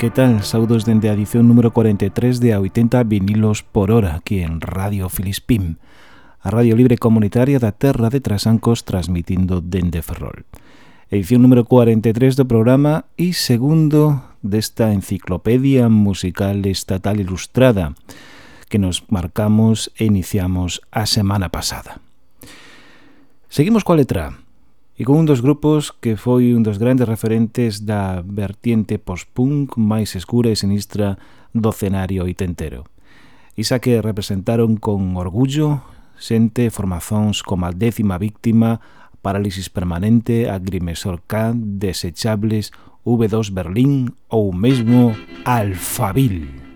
Que tal? Saudos dende a edición número 43 de a 80 vinilos por hora aquí en Radio Filispim, a radio libre comunitaria da Terra de Trasancos transmitindo dende Ferrol. Edición número 43 do programa e segundo desta enciclopedia musical estatal ilustrada que nos marcamos e iniciamos a semana pasada. Seguimos coa letra e con un dos grupos que foi un dos grandes referentes da vertiente post-punk máis escura e sinistra do cenario oitentero. Isa que representaron con orgullo xente formazóns como a décima víctima, parálisis permanente, agrimesor K, desechables, V2 Berlín ou mesmo Alfabil.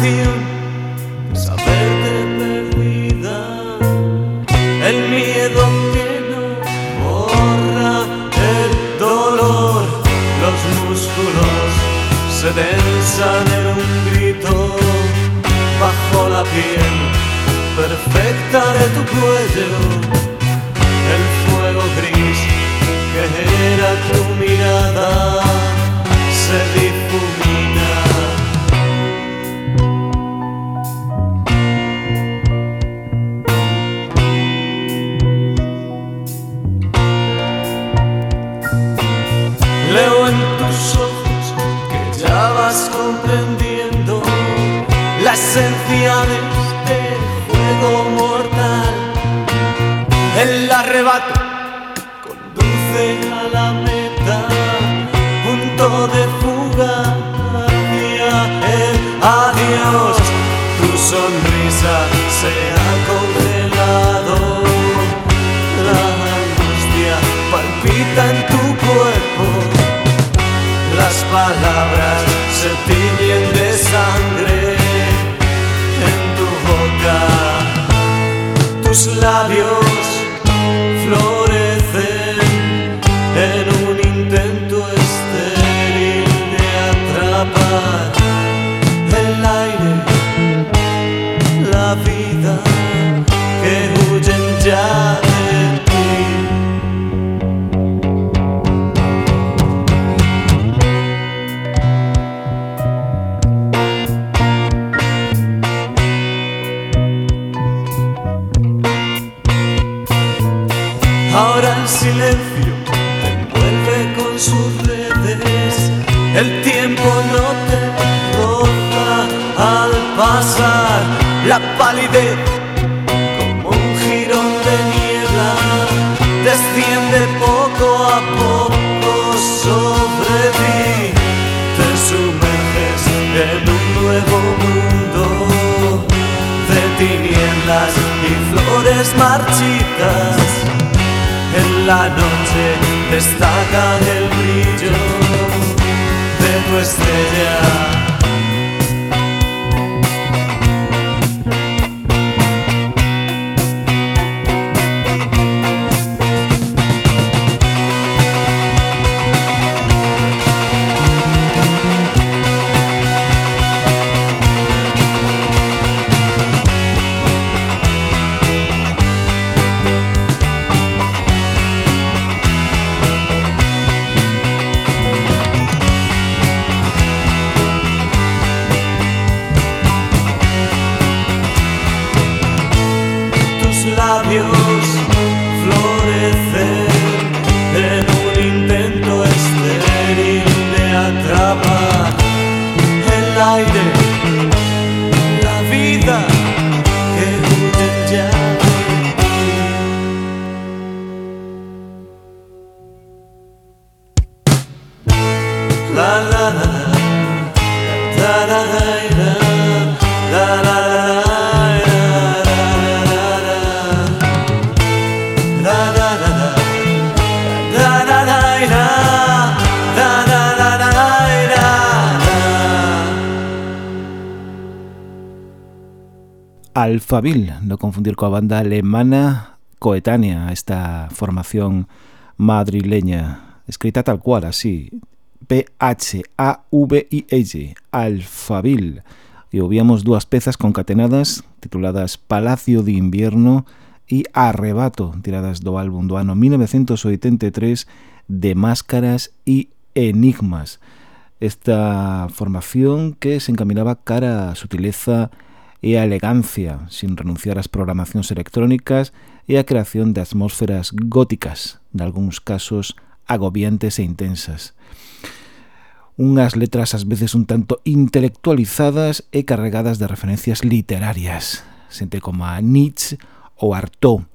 feel arrebato. marchitas. En la noche destacan el brillo de tu estrella. Fabil, no confundir coa banda alemana coetánea, a esta formación madrileña, escrita tal cual, así, P-H-A-V-I-L, Alfabil. E ouvíamos dúas pezas concatenadas tituladas Palacio de Invierno e Arrebato, tiradas do álbum do ano 1983 de Máscaras e Enigmas. Esta formación que se encaminaba cara a sutileza e e a elegancia, sin renunciar ás programacións electrónicas e a creación de atmósferas góticas, nalgúns casos agobiantes e intensas. Unhas letras ás veces un tanto intelectualizadas e carregadas de referencias literarias, xente como a Nietzsche ou Artaud,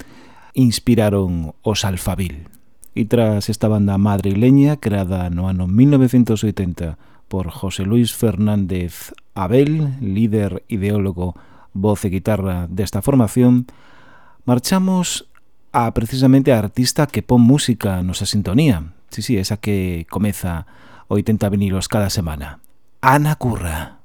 inspiraron os Alfabil. E tras esta banda madrileña creada no ano 1980 por José Luis Fernández Abel, líder ideólogo, voz e guitarra desta formación, marchamos a precisamente a artista que pon música nosa sintonía. Sí, sí, esa que comeza 80 vinilos cada semana. Ana Curra.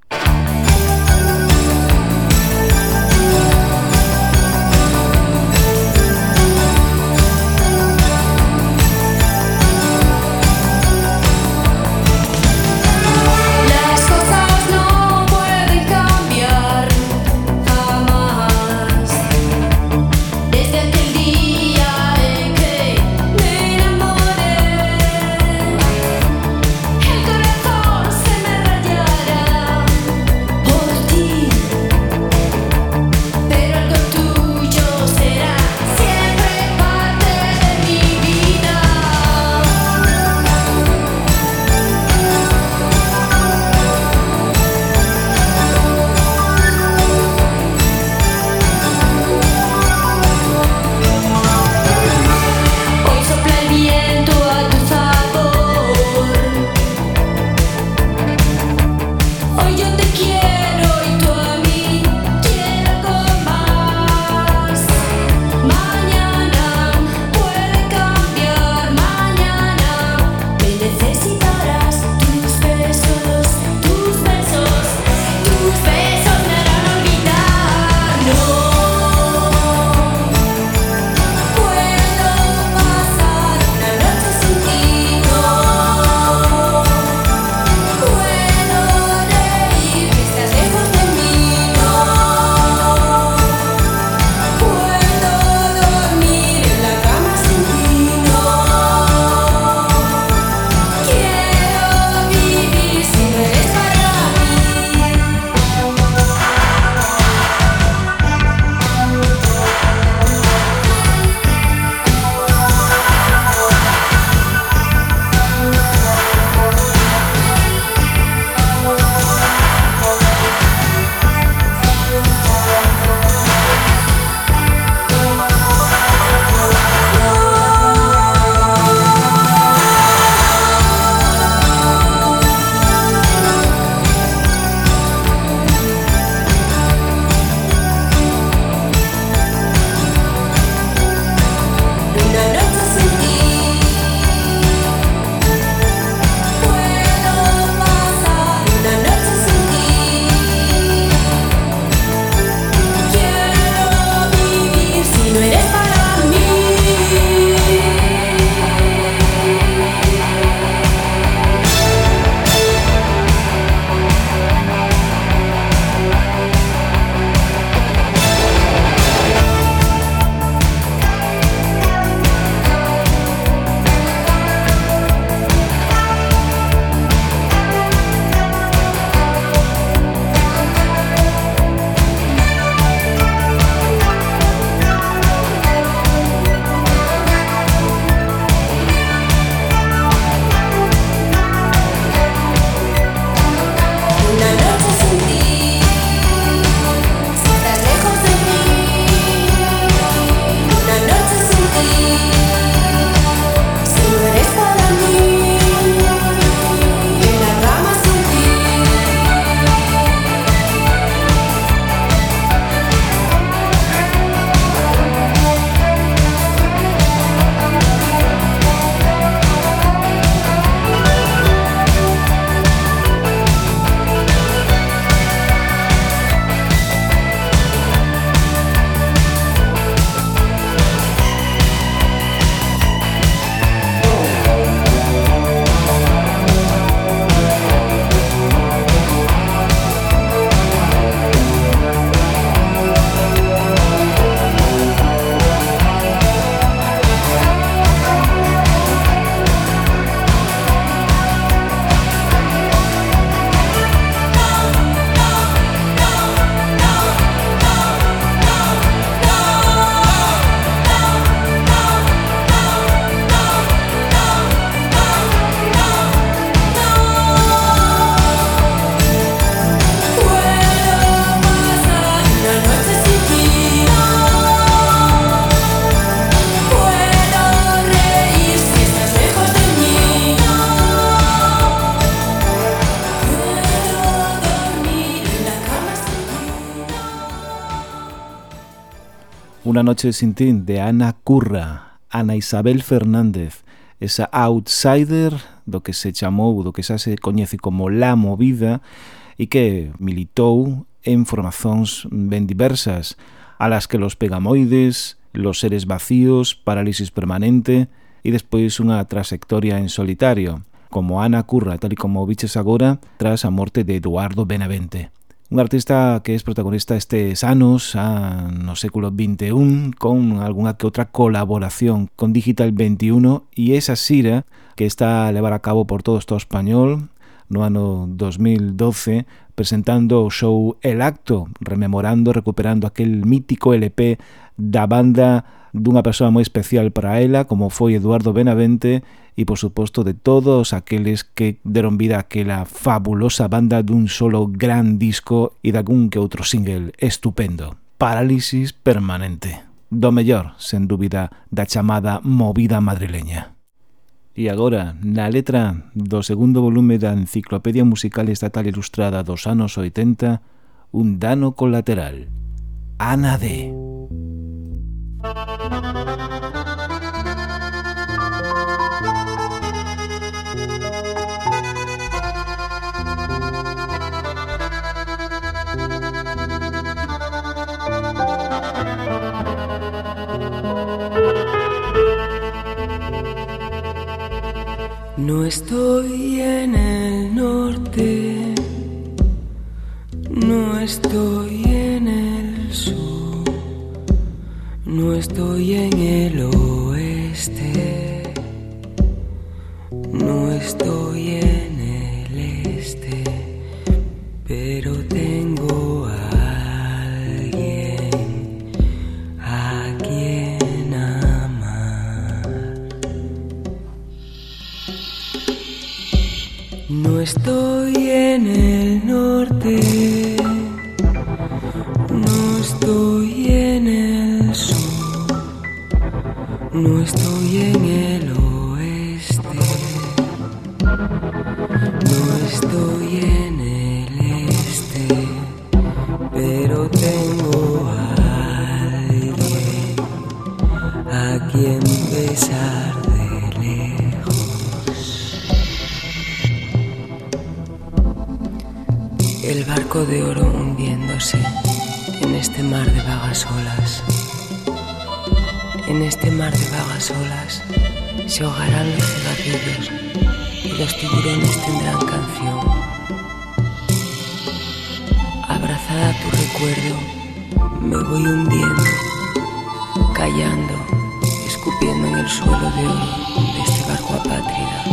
Una noche sin ti de Ana Curra, Ana Isabel Fernández, esa outsider do que se chamou, do que xa se coñece como La Movida e que militou en formacións ben diversas, alas que los pegamoides, los seres vacíos, parálisis permanente e despois unha trasectoria en solitario, como Ana Curra, tal e como biches agora, tras a morte de Eduardo Benavente. Un artista que é protagonista estes anos a, no século XXI con algunha que outra colaboración con Digital 21 e esa xira que está a levar a cabo por todo o español no ano 2012 presentando o show El Acto, rememorando, recuperando aquel mítico LP da banda dunha persoa moi especial para ela como foi Eduardo Benavente e por suposto de todos aqueles que deron vida aquela fabulosa banda dun solo gran disco e dagún que outro single estupendo. Parálisis permanente. Do mellor, sen dúbida, da chamada movida madrileña. E agora, na letra do segundo volume da Enciclopedia Musical Estatal Ilustrada dos anos 80, un dano colateral. Ana D. No estoy en el norte, no estoy en el sur. No estoy en el oeste, no estoy en el este, pero tengo a alguien a quien amar. No estoy en el norte, no estoy No estoy en el oeste, no estoy en el este, pero tengo a alguien a quien besar de lejos. El barco de oro hundiéndose en este mar de vagas olas. En este mar de vagas olas se ahogarán los cigarrillos y los tiburones tendrán canción. Abrazada a tu recuerdo, me voy hundiendo, callando, escupiendo en el suelo de oro de este barco apátrida.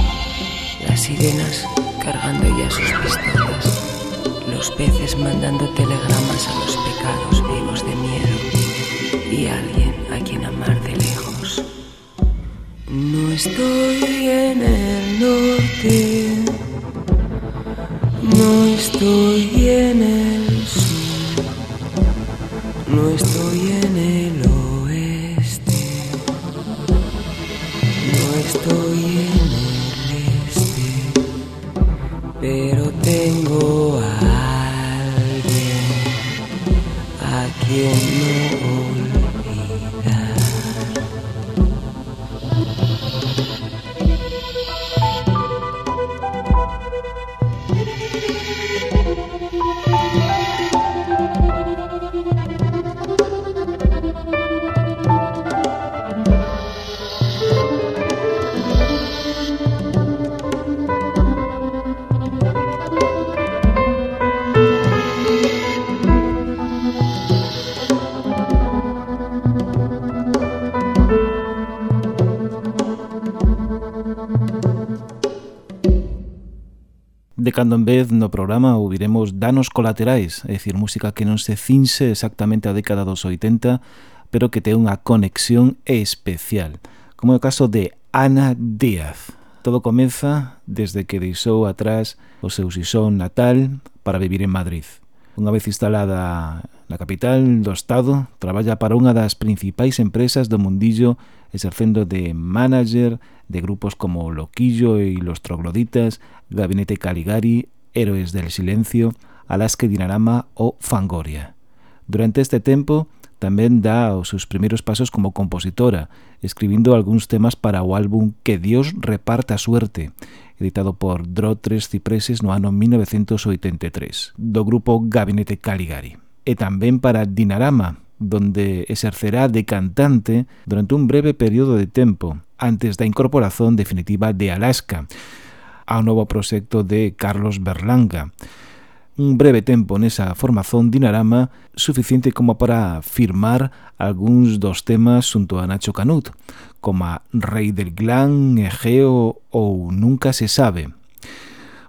Las sirenas cargando ya sus pistolas, los peces mandando telegramas a los pecados vivos de miedo y alguien estoy en el norte, cando en vez no programa ouviremos danos colaterais, é dicir, música que non se cinse exactamente a década dos 80, pero que ten unha conexión especial, como é o caso de Ana Díaz. Todo comeza desde que deixou atrás o seu xixón natal para vivir en Madrid. Unha vez instalada na capital do Estado, traballa para unha das principais empresas do mundillo exercendo de manager de grupos como Loquillo y Los Trogloditas, Gabinete Caligari, Héroes del Silencio, Alaska Dinarama o Fangoria. Durante este tempo tamén dá os seus primeiros pasos como compositora, escribindo algúns temas para o álbum Que Dios reparta suerte, editado por Dro Tres Cipreses no ano 1983, do grupo Gabinete Caligari. E tamén para Dinarama, donde exercerá de cantante durante un breve período de tempo, antes da incorporación definitiva de Alaska ao novo proxecto de Carlos Berlanga. Un breve tempo nesa formación dinarama suficiente como para firmar algúns dos temas xunto a Nacho Canut, como Rei del Glan, Egeo ou Nunca se sabe.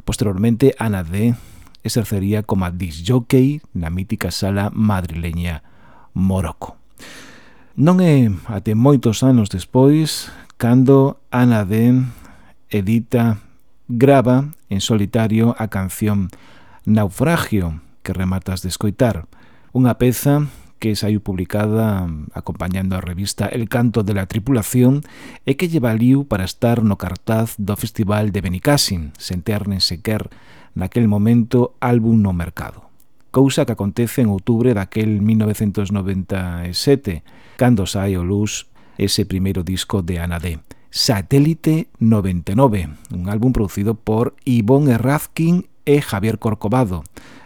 Posteriormente, Ana D exercería como a disjockey na mítica sala madrileña Morocco. Non é até moitos anos despois cando Ana Den edita, grava en solitario a canción Naufragio que rematas de escoitar, unha peza que saiu publicada acompañando a revista El canto de la tripulación e que lle valiu para estar no cartaz do Festival de Benicassin, sen ter nen sequer naquel momento álbum no mercado cousa que acontece en outubro daquel 1997, cando sai o luz ese primeiro disco de Ana D. Satélite 99, un álbum producido por Ivonne Rafkin e Javier Corcovado,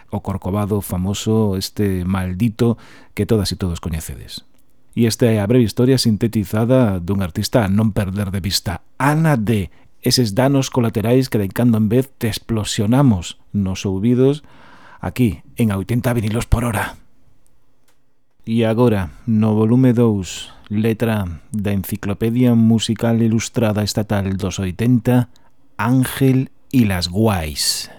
o Corcovado famoso, este maldito que todas e todos coñecedes. E esta é a breve historia sintetizada dun artista a non perder de vista, Ana D. Eses danos colaterais que de cando en vez te explosionamos nos ouvidos aquí en 80 vinilos por hora. E agora, no volume 2, letra da Enciclopedia Musical Ilustrada Estatal dos 80, Ángel y las Guais.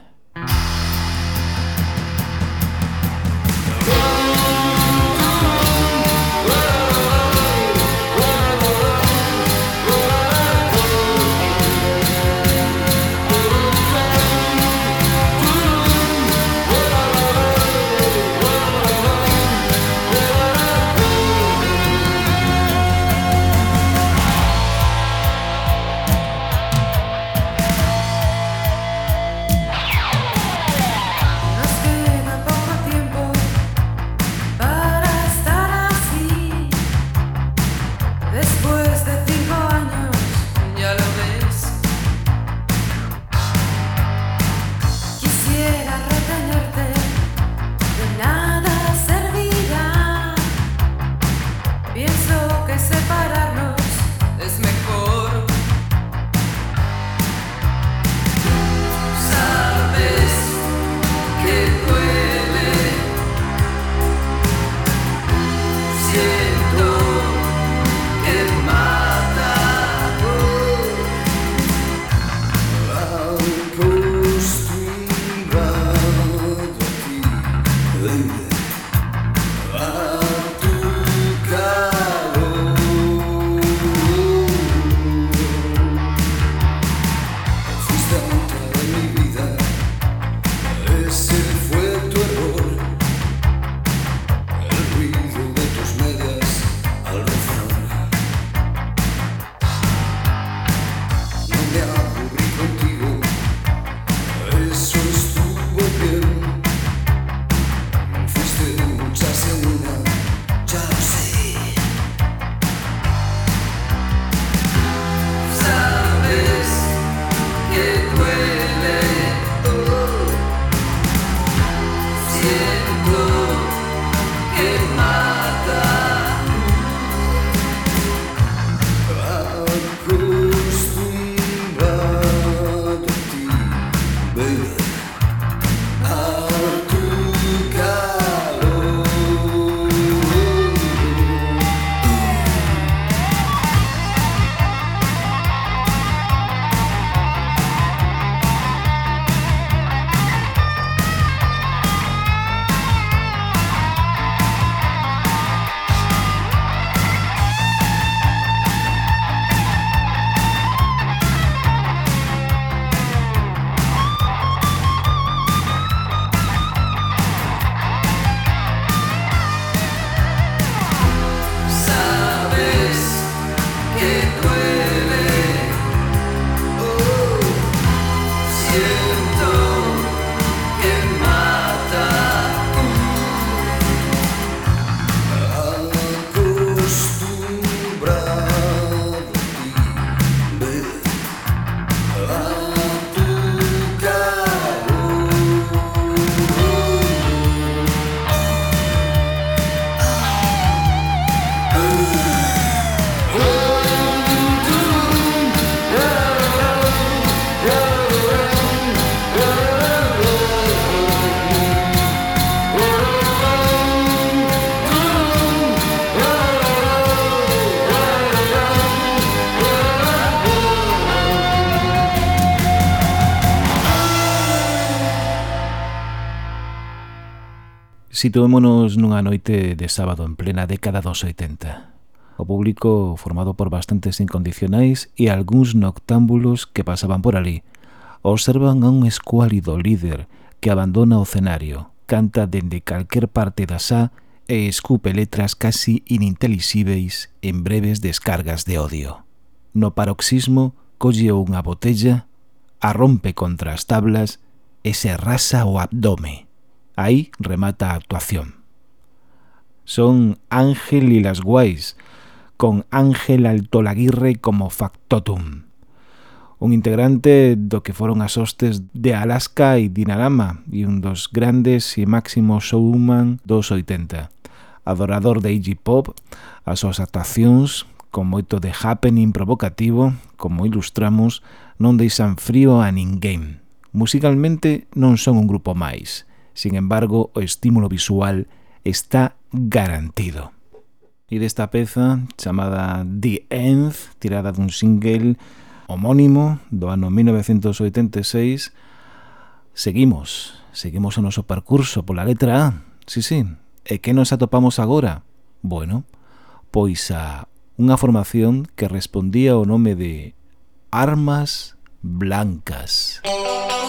Situémonos nunha noite de sábado en plena década dos 80. O público formado por bastantes incondicionais e algúns noctámbulos que pasaban por ali observan a un escuálido líder que abandona o cenario, canta dende calquer parte da xa e escupe letras casi inintelixíveis en breves descargas de odio. No paroxismo, colle unha botella, a rompe contra as tablas e se rasa o abdome. Aí remata a actuación. Son Ángel y las Guays, con Ángel Altolaguirre como factotum. Un integrante do que foron as hostes de Alaska e Dinarama e un dos grandes e máximos showman dos 80. Adorador de Iggy Pop, as súas actuacións, con moito de happening provocativo, como ilustramos, non deixan frío a ninguén. Musicalmente non son un grupo máis, Sin embargo, o estímulo visual está garantido. E desta peza, chamada The End, tirada dun single homónimo do ano 1986, seguimos, seguimos o noso percurso pola letra A, sí, sí. E que nos atopamos agora? Bueno, pois a unha formación que respondía ao nome de Armas Blancas. Música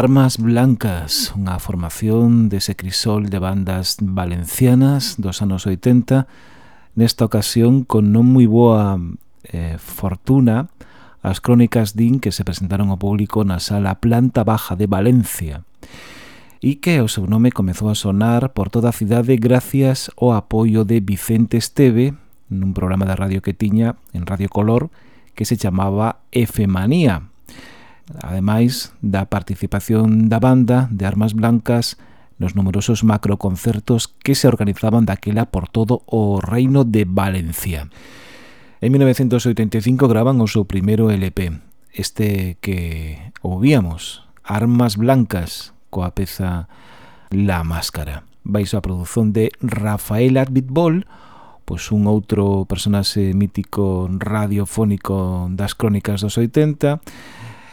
Armas Blancas, unha formación dese crisol de bandas valencianas dos anos 80, nesta ocasión con non moi boa eh, fortuna, as crónicas din que se presentaron ao público na sala Planta Baja de Valencia e que o seu nome comezou a sonar por toda a cidade gracias ao apoio de Vicente Esteve nun programa da radio que tiña en Radio Color que se chamaba Efemanía, ademais da participación da banda de Armas Blancas nos numerosos macroconcertos que se organizaban daquela por todo o reino de Valencia. En 1985 graban o seu primeiro LP, este que ouvíamos, Armas Blancas, coa peza La Máscara. Baixo a produción de Rafael Adbitbol, pois un outro personaxe mítico radiofónico das crónicas dos 80,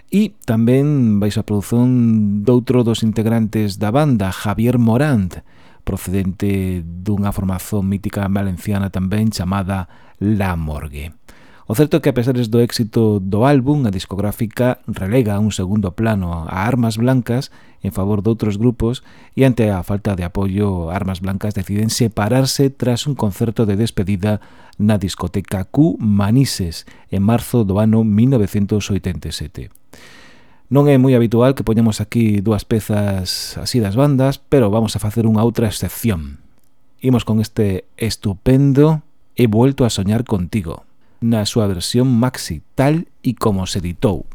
e tamén vais a produción doutro dos integrantes da banda, Javier Morant, procedente dunha formación mítica valenciana tamén chamada La Morgue. O certo é que a pesares do éxito do álbum, a discográfica relega a un segundo plano a Armas Blancas en favor de outros grupos e ante a falta de apoio, Armas Blancas deciden separarse tras un concerto de despedida na discoteca Q Manises en marzo do ano 1987. Non é moi habitual que poñamos aquí dúas pezas así das bandas, pero vamos a facer unha outra excepción. Imos con este estupendo He vuelto a soñar contigo, na súa versión maxi tal e como se editou.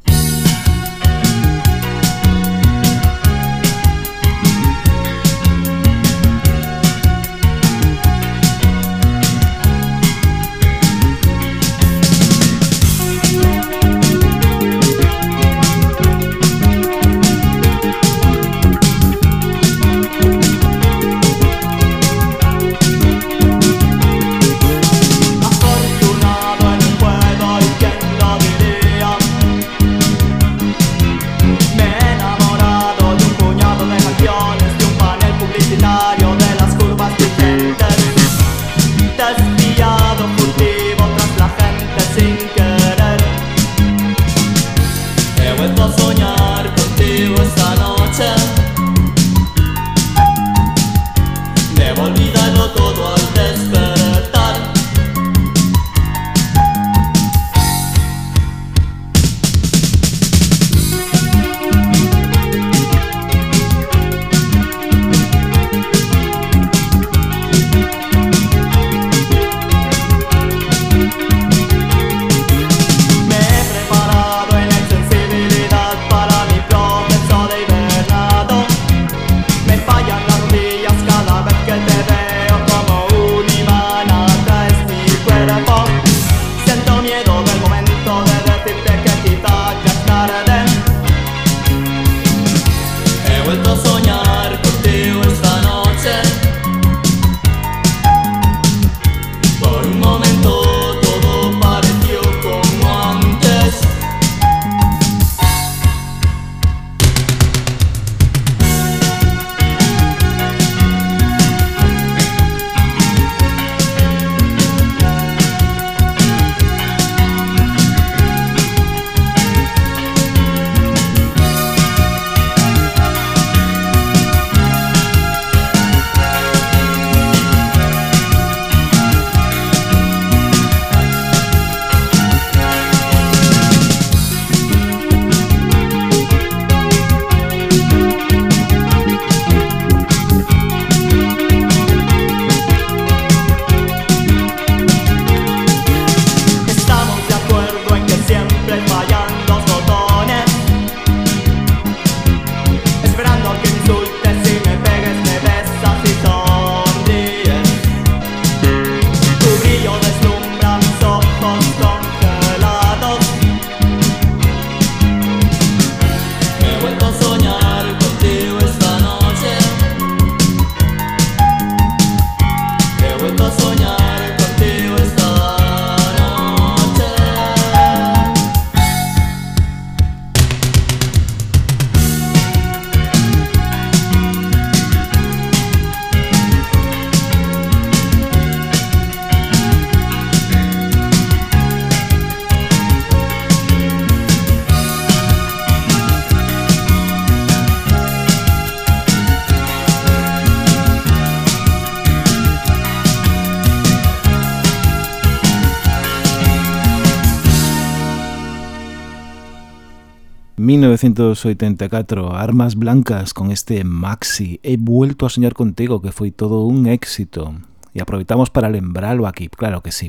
1984, Armas Blancas con este maxi He vuelto a soñar contigo, que foi todo un éxito. E aproveitamos para lembralo aquí, claro que sí.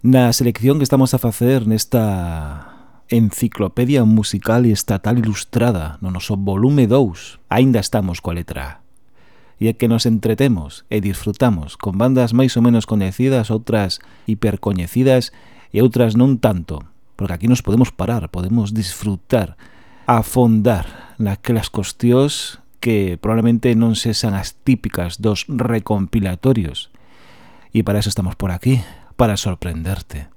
Na selección que estamos a facer nesta enciclopedia musical e estatal ilustrada no noso volume 2, aínda estamos coa letra e é que nos entretemos e disfrutamos con bandas máis ou menos coñecidas, outras hipercoñecidas e outras non tanto. Porque aquí nos podemos parar, podemos disfrutar, afondar naquelas cuestións que probablemente non sexan as típicas dos recompilatorios. E para eso estamos por aquí, para sorprenderte.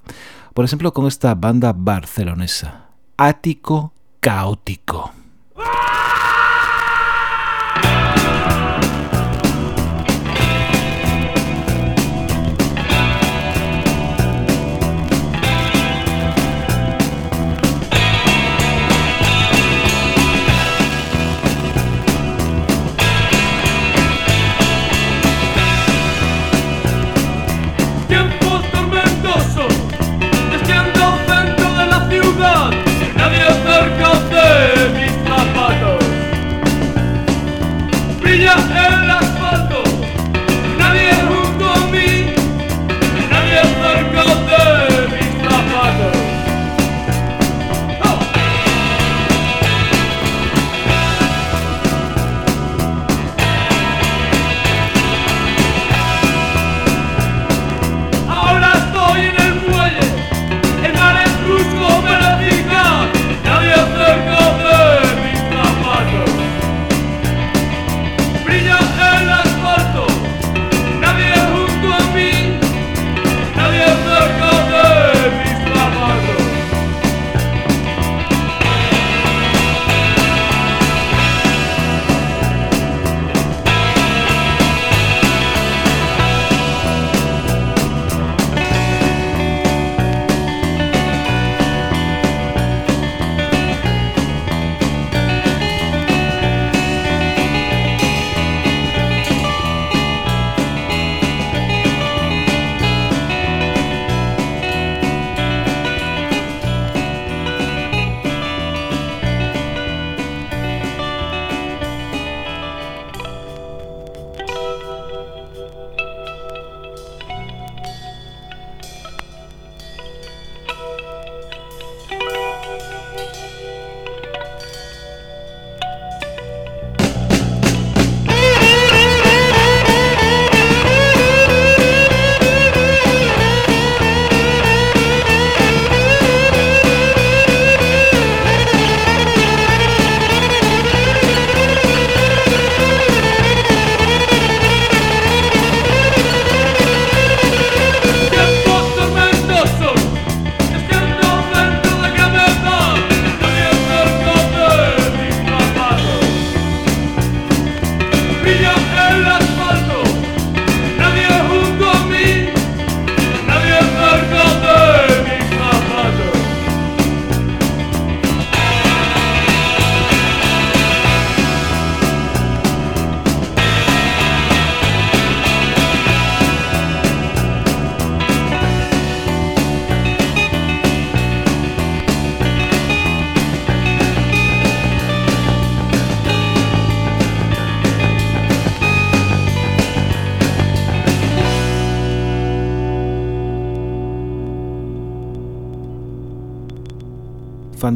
Por exemplo, con esta banda barcelonesa, Ático Caótico.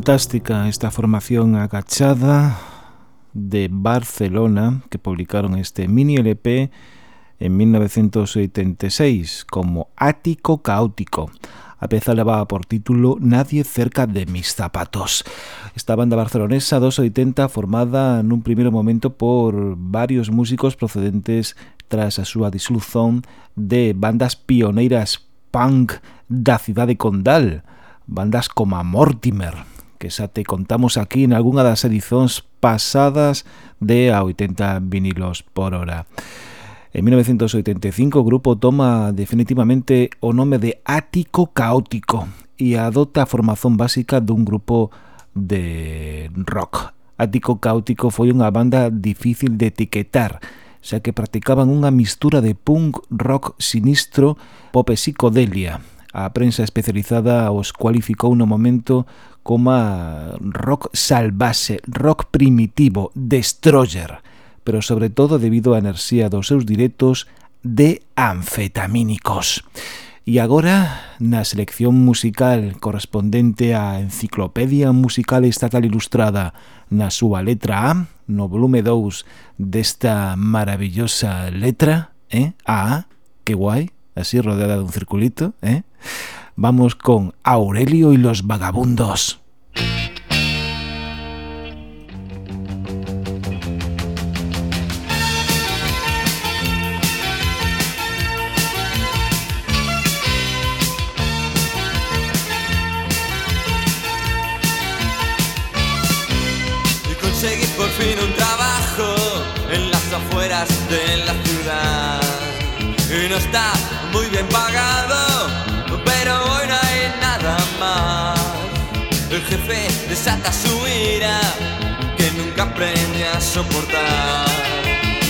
fantástica esta formación agachada de Barcelona que publicaron este mini LP en 1986 como Ático Caótico. A peza levaba por título Nadie cerca de mis zapatos. Esta banda barcelonesa 280 formada nun primeiro momento por varios músicos procedentes tras a súa disolución de bandas pioneiras punk da cidade condal, bandas como a Mortimer, que xa te contamos aquí en algunha das edicións pasadas de a 80 vinilos por hora. En 1985 o grupo toma definitivamente o nome de Ático Caótico e adopta a formación básica dun grupo de rock. Ático Caótico foi unha banda difícil de etiquetar, xa que practicaban unha mistura de punk, rock sinistro, pop e psicodelia. A prensa especializada os cualificou no momento coma rock salvase, rock primitivo, destroyer, pero sobre todo debido á enerxía dos seus directos de anfetamínicos. E agora, na selección musical correspondente á Enciclopedia Musical Estatal Ilustrada, na súa letra A, no volume 2 desta maravillosa letra, eh? A, que guai, así rodeada dun circulito, eh? Vamos con Aurelio y los vagabundos. fin un trabajo en las afueras de la ciudad. Y no está muy bien pagado, jefe desata su ira, que nunca aprende a soportar.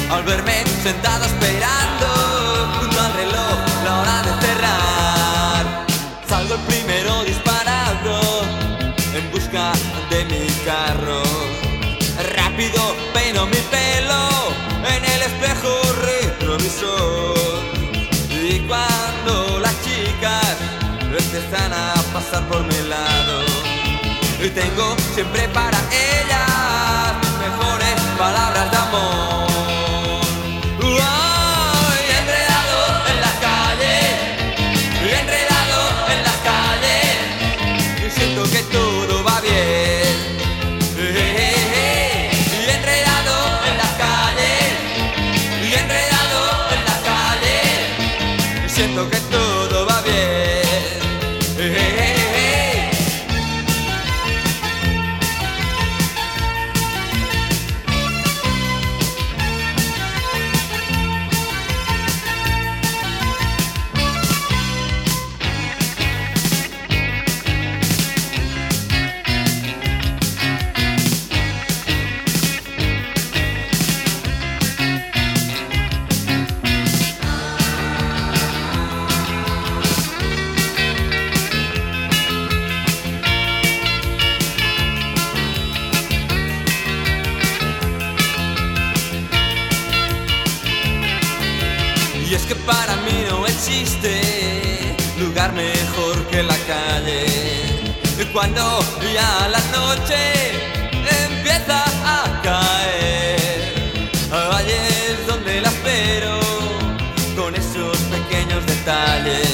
Al verme sentado esperando junto al reloj la hora de cerrar, salgo el primero disparado en busca de mi carro rápido peino mi pelo en el espejo retrovisor. Y cuando las chicas empiezan a pasar por mi lado, y tengo siempre para ellas mejores palabras de amor. finale.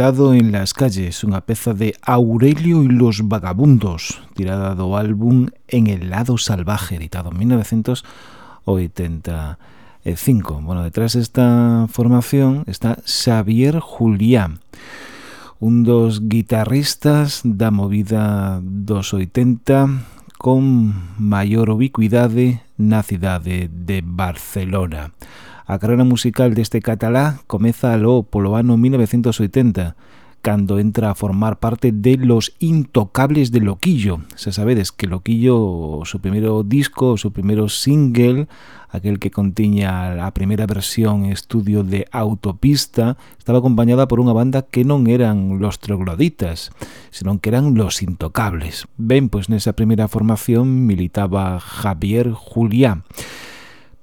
Enredado en las calles, unha peza de Aurelio y los vagabundos, tirada do álbum En el lado salvaje, editado en 1985. Bueno, detrás desta formación está Xavier Julián, un dos guitarristas da movida dos 80 con maior ubicuidade na cidade de Barcelona. A carreira musical deste catalá comeza aló polo ano 1980, cando entra a formar parte de Los Intocables de Loquillo. Se sabedes que Loquillo, su primeiro disco, su primeiro single, aquel que contiña a primeira versión estudio de Autopista, estaba acompañada por unha banda que non eran los trogloditas, senón que eran los intocables. Ben, pois nesa primeira formación militaba Javier Juliá.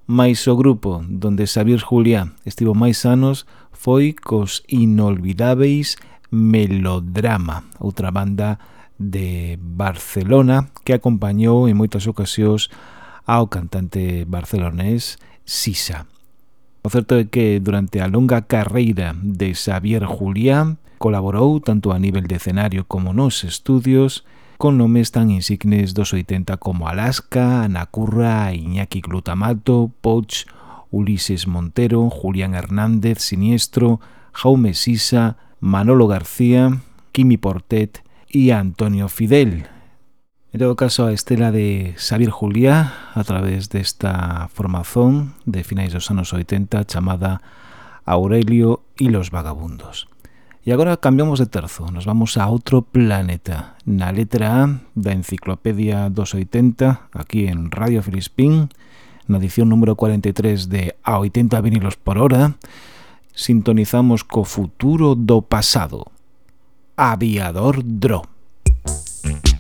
mais o grupo donde Xavier Juliá estivo máis anos foi cos inolvidáveis Melodrama, outra banda de Barcelona que acompañou en moitas ocasións ao cantante barcelonés Sisa. O certo é que durante a longa carreira de Xavier Julián colaborou tanto a nivel de escenario como nos estudios con nomes tan insignes dos 80 como Alaska, Anacurra, Iñaki Glutamato, Poch, Ulises Montero, Julián Hernández, Siniestro, Jaume Sisa, Manolo García, Kimi Portet e Antonio Fidel. En todo caso, a estela de Xavier Juliá a través desta formación de finais dos anos 80 chamada Aurelio y los vagabundos. E agora cambiamos de terzo, nos vamos a outro planeta. Na letra A da Enciclopedia 280, aquí en Radio Filispín, na edición número 43 de A 80 vinilos por hora, sintonizamos co futuro do pasado. Aviador Dro. Aviador Dro.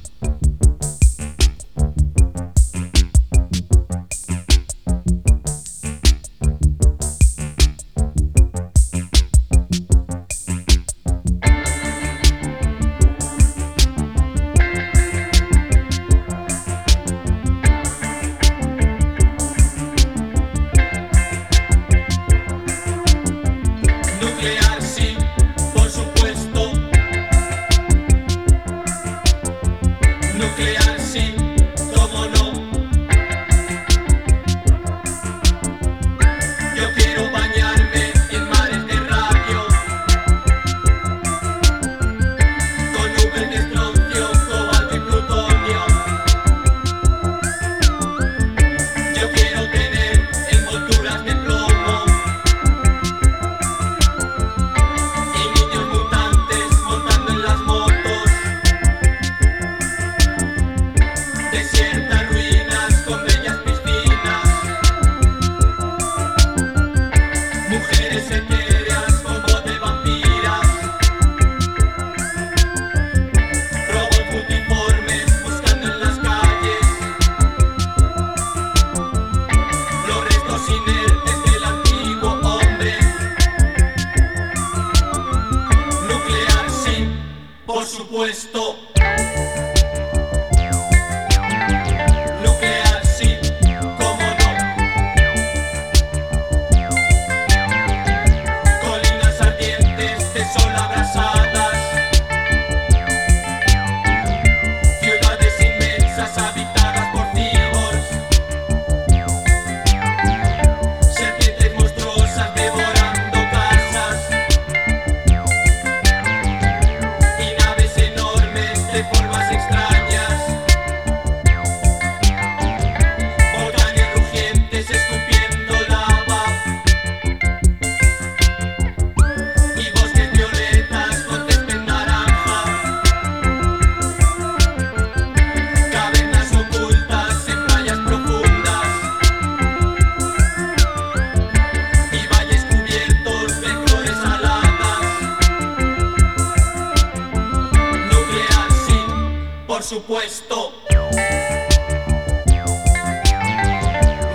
supuesto.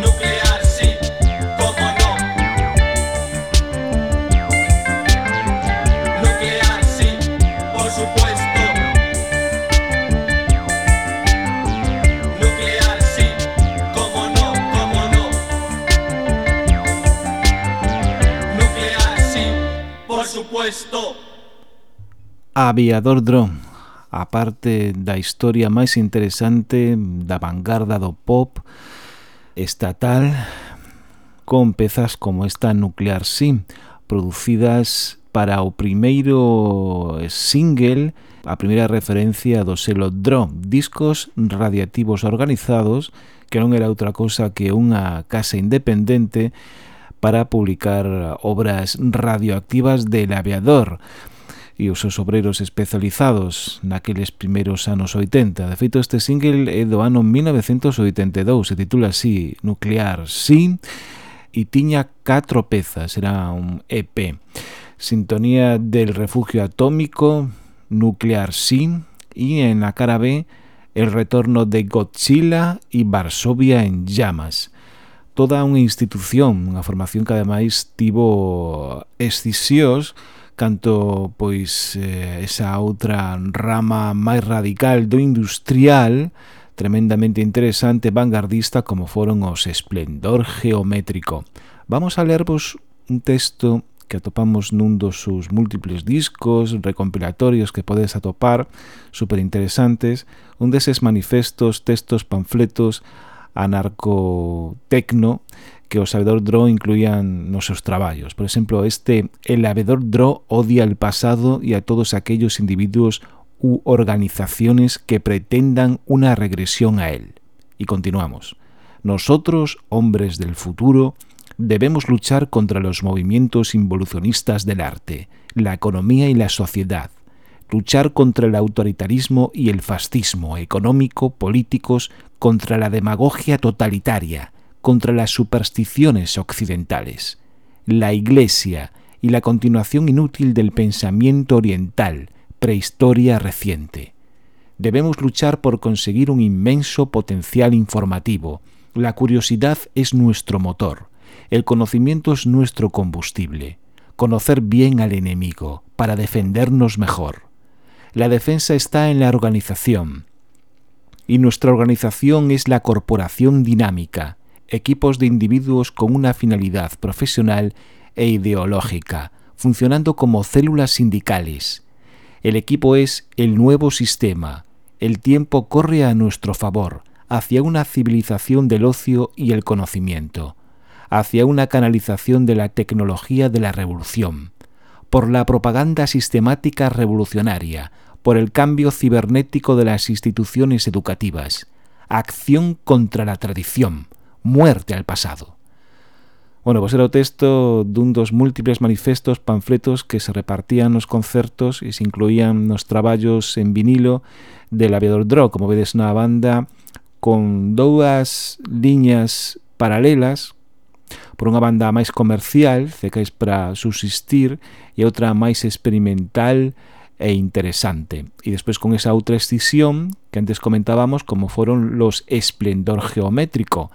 Nuclear, sí, cómo no. Nuclear, sí, por supuesto. Nuclear, sí, cómo no, cómo no. Nuclear, sí, por supuesto. Aviador Drone a parte da historia máis interesante da vanguarda do pop estatal con pezas como esta Nuclear Sim, producidas para o primeiro single, a primeira referencia do selo Drone, Discos Radiativos Organizados, que non era outra cousa que unha casa independente para publicar obras radioactivas del aviador e os seus obreiros especializados naqueles primeiros anos 80. De feito, este single é do ano 1982, se titula así, Nuclear Sí, e tiña 4 pezas, era un EP. Sintonía del refugio atómico, Nuclear Sí, e en la cara B, El retorno de Godzilla e Varsovia en llamas toda unha institución, unha formación que ademais tivo escisións tanto pois eh, esa outra rama máis radical do industrial tremendamente interesante, vanguardista como foron os esplendor geométrico. Vamos a lervos un texto que atopamos nun dos seus múltiples discos recompilatorios que podes atopar, superinteresantes, un deses manifestos, textos, panfletos, anarco-tecno que o sabedor Dro incluían seus traballos. Por exemplo, este El sabedor Dro odia el pasado y a todos aquellos individuos u organizaciones que pretendan una regresión a él. Y continuamos. Nosotros, hombres del futuro, debemos luchar contra los movimientos involucionistas del arte, la economía y la sociedad, luchar contra el autoritarismo y el fascismo económico, políticos, contra la demagogia totalitaria, contra las supersticiones occidentales, la Iglesia y la continuación inútil del pensamiento oriental, prehistoria reciente. Debemos luchar por conseguir un inmenso potencial informativo. La curiosidad es nuestro motor. El conocimiento es nuestro combustible. Conocer bien al enemigo para defendernos mejor. La defensa está en la organización. Y nuestra organización es la corporación dinámica, equipos de individuos con una finalidad profesional e ideológica, funcionando como células sindicales. El equipo es el nuevo sistema. El tiempo corre a nuestro favor, hacia una civilización del ocio y el conocimiento, hacia una canalización de la tecnología de la revolución, por la propaganda sistemática revolucionaria, por el cambio cibernético de las instituciones educativas, acción contra la tradición, muerte al pasado. Bueno, pois era o texto dun dos múltiples manifestos, panfletos que se repartían nos concertos e se incluían nos traballos en vinilo del Aviador Dro, como vedes na banda, con dúas liñas paralelas, por unha banda máis comercial, cecais para subsistir, e outra máis experimental e interesante. E despois con esa outra escisión que antes comentábamos como foron los esplendor geométrico,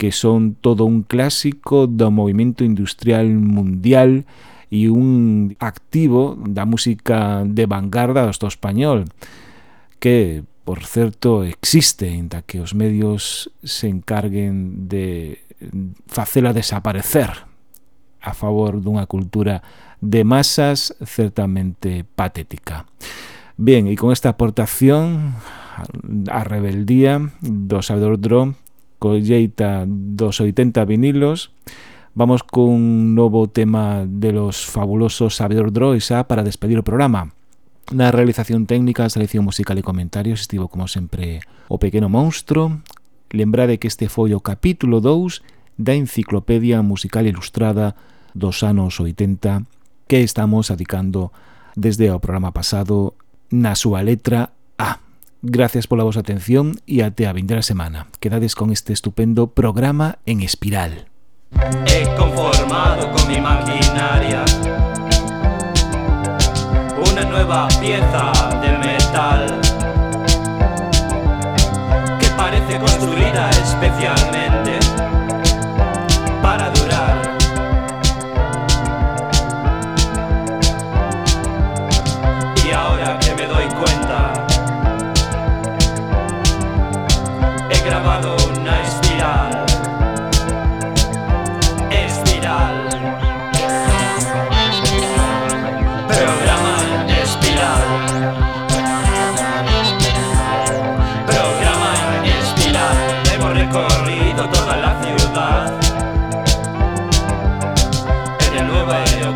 que son todo un clásico do movimento industrial mundial e un activo da música de vanguarda do Estado español que por certo, existe, inda que os medios se encarguen de facela desaparecer a favor dunha cultura de masas certamente patética. Bien, e con esta aportación a rebeldía do Salvador Dro, colleita dos 80 vinilos Vamos cun novo tema de los fabulosos Salvador Dro e xa para despedir o programa. Na realización técnica, selección musical e comentarios estivo, como sempre, o pequeno monstro. Lembrade que este foi o capítulo 2 da Enciclopedia Musical Ilustrada dos anos 80 que estamos adicando desde o programa pasado na súa letra A. Gracias pola vosa atención e até a vindeira semana. Quedades con este estupendo programa en espiral. He conformado con mi maquinaria nueva pieza de metal que parece construida especialmente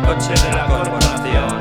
coche de la corporación.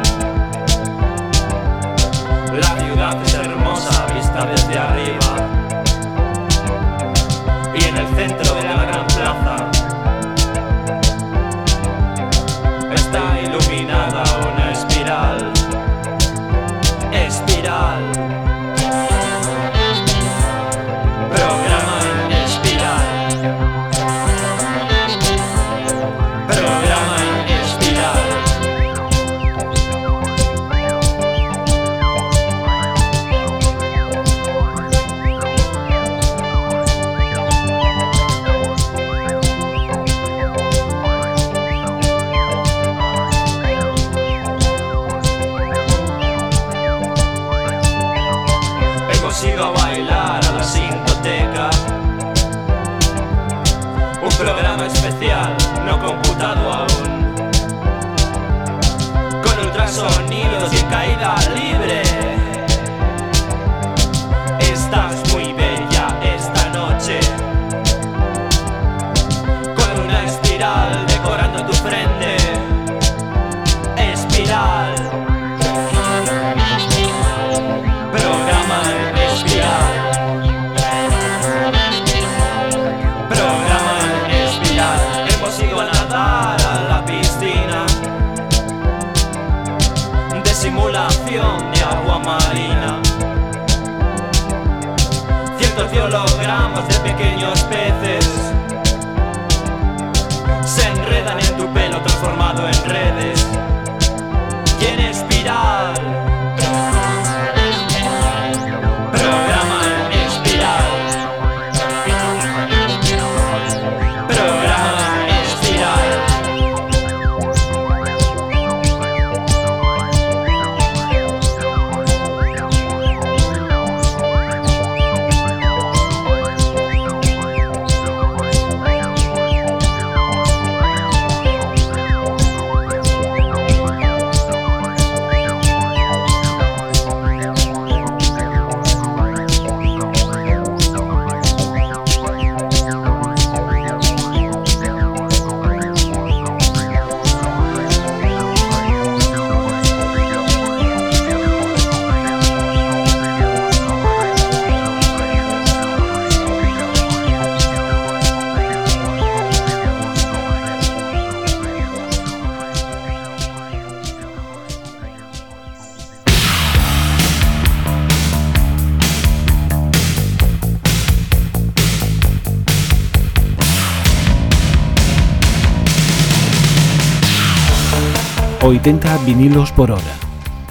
80 vinilos por hora.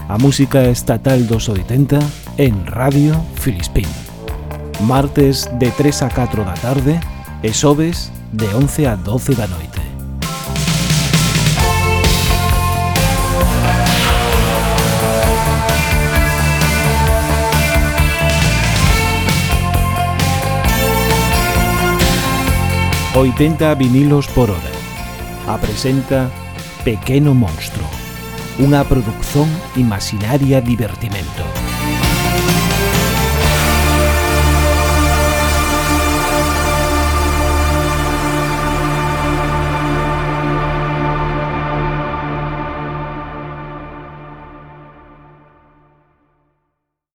A música estatal dos 80 en Radio Filispín. Martes de 3 a 4 da tarde e xoves de 11 a 12 da noite. ...80 vinilos por hora... ...apresenta Pequeno Monstruo... unha produción imaginaria divertimento.